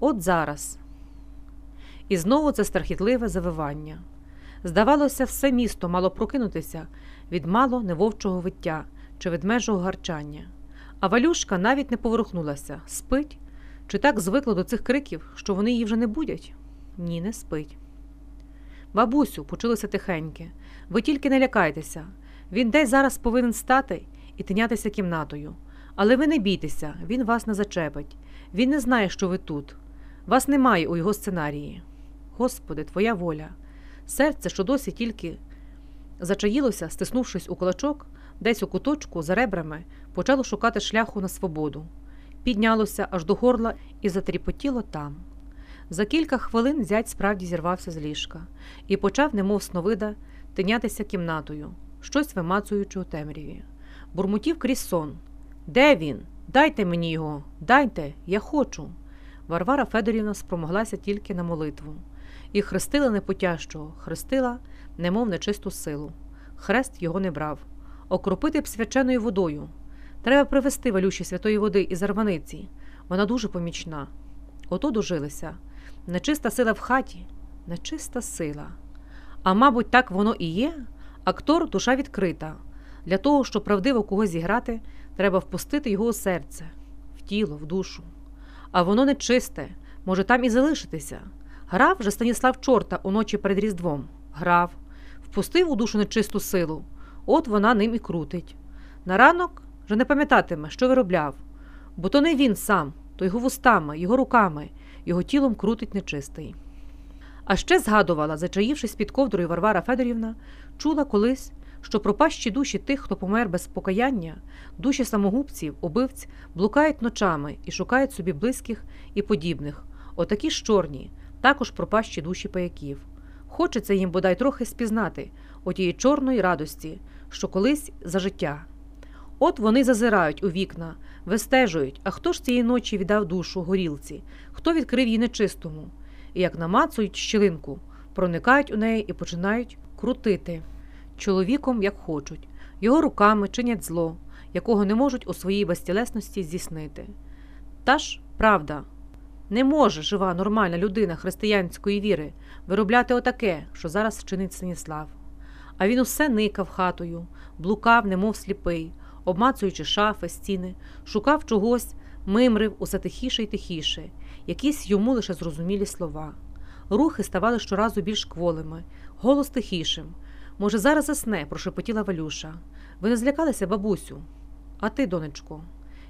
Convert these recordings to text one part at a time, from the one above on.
От зараз. І знову це страхітливе завивання. Здавалося, все місто мало прокинутися від мало невовчого виття чи ведмежого гарчання. А Валюшка навіть не поворухнулася спить, чи так звикла до цих криків, що вони її вже не будять? Ні, не спить. Бабусю, почулося тихеньке, ви тільки не лякайтеся. Він десь зараз повинен стати і тинятися кімнатою. Але ви не бійтеся, він вас не зачепить. Він не знає, що ви тут. Вас немає у його сценарії. Господи, твоя воля. Серце, що досі тільки зачаїлося, стиснувшись у кулачок, десь у куточку за ребрами, почало шукати шляху на свободу. Піднялося аж до горла і затріпотіло там. За кілька хвилин зять справді зірвався з ліжка і почав, немов сновида, тинятися кімнатою, щось вимацуючи у темряві. Бурмотів крізь сон. Де він? Дайте мені його, дайте, я хочу. Варвара Федорівна спромоглася тільки на молитву. І хрестила непотящого, хрестила, немов нечисту силу. Хрест його не брав. Окропити б свяченою водою. Треба привезти валюші святої води із Арваниці. Вона дуже помічна. Ото дожилися. Нечиста сила в хаті, нечиста сила. А мабуть, так воно і є. Актор душа відкрита. Для того, щоб правдиво когось зіграти, треба впустити його у серце, в тіло, в душу. А воно нечисте, може там і залишитися. Грав же Станіслав чорта уночі перед Різдвом. Грав, впустив у душу нечисту силу, от вона ним і крутить. На ранок вже не пам'ятатиме, що виробляв, бо то не він сам, то його вустами, його руками, його тілом крутить нечистий. А ще згадувала, зачаївшись під ковдрою Варвара Федорівна, чула колись, що пропащі душі тих, хто помер без покаяння, душі самогубців, убивць, блукають ночами і шукають собі близьких і подібних, отакі ж чорні, також пропащі душі паяків. Хочеться їм бодай трохи спізнати отієї чорної радості, що колись за життя. От вони зазирають у вікна, вистежують, а хто ж цієї ночі віддав душу горілці, хто відкрив її нечистому, і як намацують щілинку, проникають у неї і починають крутити чоловіком, як хочуть, його руками чинять зло, якого не можуть у своїй безтілесності здійснити. Та ж правда, не може жива нормальна людина християнської віри виробляти отаке, що зараз чинить Станіслав. А він усе никав хатою, блукав, немов сліпий, обмацуючи шафи, стіни, шукав чогось, мимрив усе тихіше й тихіше, якісь йому лише зрозумілі слова. Рухи ставали щоразу більш кволими, голос тихішим. Може, зараз засне, прошепотіла Валюша. Ви не злякалися, бабусю? А ти, донечко,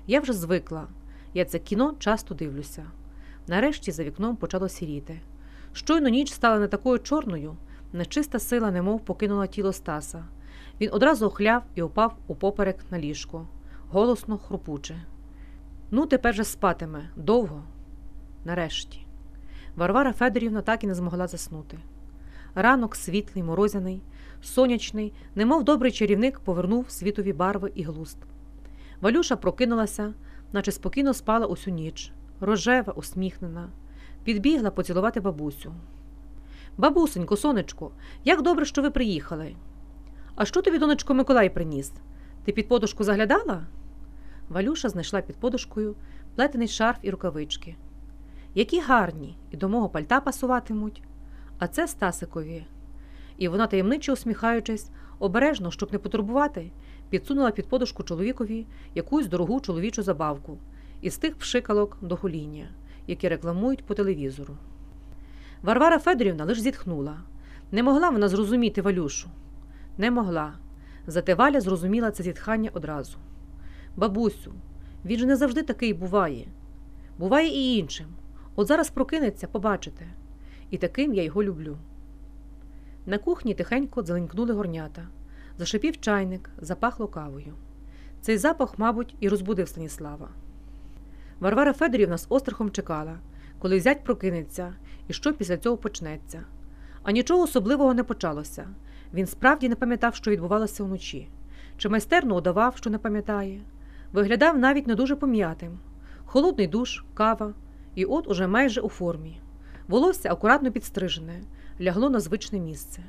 я вже звикла. Я це кіно часто дивлюся. Нарешті за вікном почало сіріти. Щойно ніч стала не такою чорною, нечиста сила, немов покинула тіло Стаса. Він одразу охляв і упав упоперек на ліжко, голосно хрупуче. Ну, тепер же спатиме довго. Нарешті. Варвара Федорівна так і не змогла заснути. Ранок світлий, морозяний, сонячний, немов добрий чарівник повернув світові барви і глуст. Валюша прокинулася, наче спокійно спала усю ніч, рожева, усміхнена, підбігла поцілувати бабусю. Бабусенько, сонечко, як добре, що ви приїхали. А що тобі, донечко, Миколай приніс? Ти під подушку заглядала? Валюша знайшла під подушкою плетений шарф і рукавички. Які гарні, і до мого пальта пасуватимуть. А це Стасикові. І вона, таємничо усміхаючись, обережно, щоб не потурбувати, підсунула під подушку чоловікові якусь дорогу чоловічу забавку із тих пшикалок до гоління, які рекламують по телевізору. Варвара Федорівна лише зітхнула. Не могла вона зрозуміти Валюшу. Не могла. Зате Валя зрозуміла це зітхання одразу. Бабусю, він же не завжди такий буває. Буває і іншим. От зараз прокинеться, побачите. І таким я його люблю. На кухні тихенько дзеленькнули горнята. Зашипів чайник, запахло кавою. Цей запах, мабуть, і розбудив Станіслава. Варвара Федорівна з острахом чекала, коли зять прокинеться і що після цього почнеться. А нічого особливого не почалося. Він справді не пам'ятав, що відбувалося вночі, чи майстерно удавав, що не пам'ятає. Виглядав навіть не дуже пом'ятим. Холодний душ, кава, і от уже майже у формі. Волосся акуратно підстрижене, лягло на звичне місце.